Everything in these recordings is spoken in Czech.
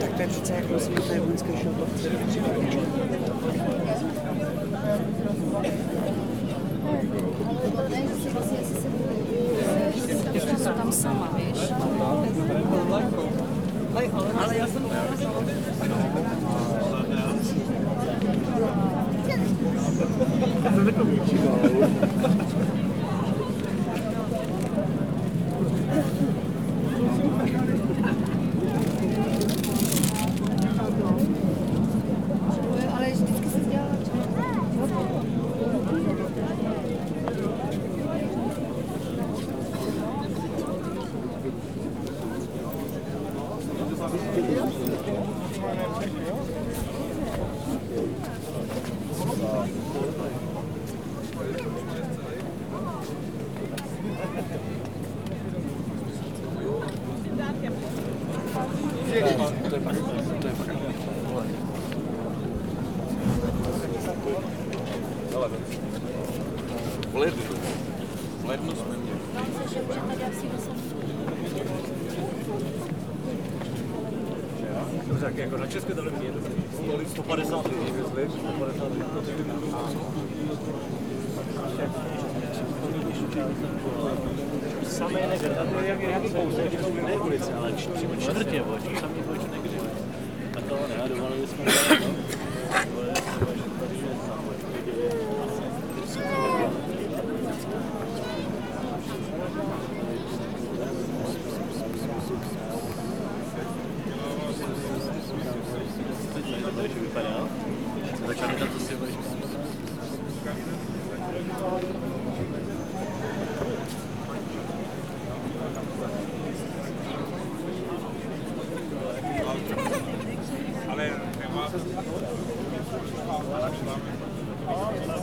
Tak także całego złotej łęckiej środowcy. tam sama, wiesz? Ale ja sam... Wykupił ci V lednu. V lednu jsme měli. Tak jako na České televizi je to 150 lidí, 150 lidí. Samé negr, tam je jak, jaký kousek, ne ulice, ale přímo čtvrtě, bo, že tam někdo negry. A to ne, jsme tady, no. Dovolili jsme, že tady je Teď to vypadá. Začali tam to si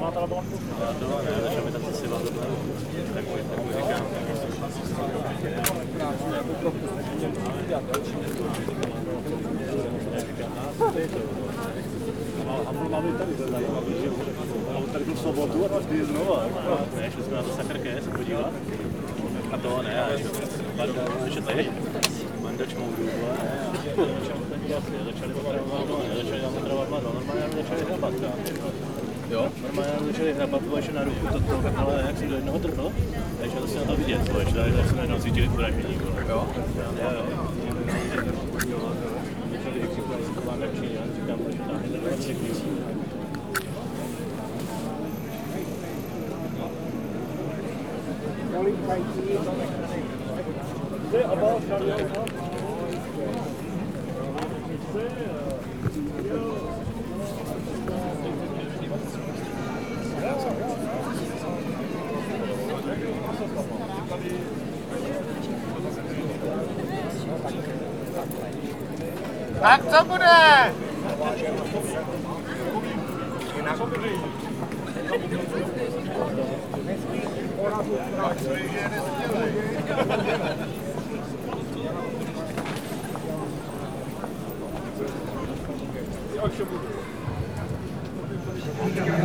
Já to ne, začali tam to si vám takový, takový říkám. A máme tady že tady byl v sobotu a pak je znova. Ne, šli jsme na to sakrké se podívat. A to ne, a ještě pár ještě tady. Mandač moudu, ne, a začali otravovat, no, začali mladou, normálně začali hrabat. Jo? Normálně nám začali hrabat, ještě na ruku to, to, ale jak jsem do jednoho trhl, takže to si na to vidět, to ještě tady jsme jenom cítili uražení. Jo? Jo, jo. Začali vykřikovat, že to máme přijít, já říkám, že tam je 20 tisíc. C'est à bord, Charlie, Tak co bude? Kdyby to, kdyby něco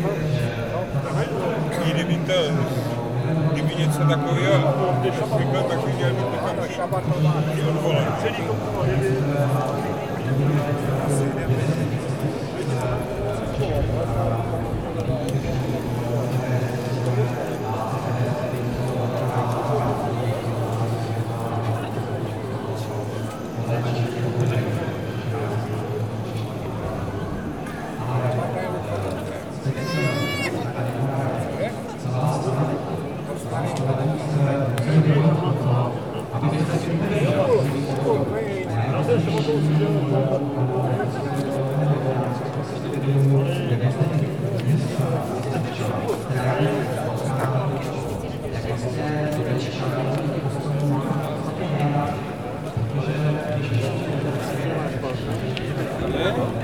Il evita di pigliarsi da Corea, ricordava che gli hanno toccato il volante. Yeah.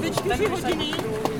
Večer hodiny.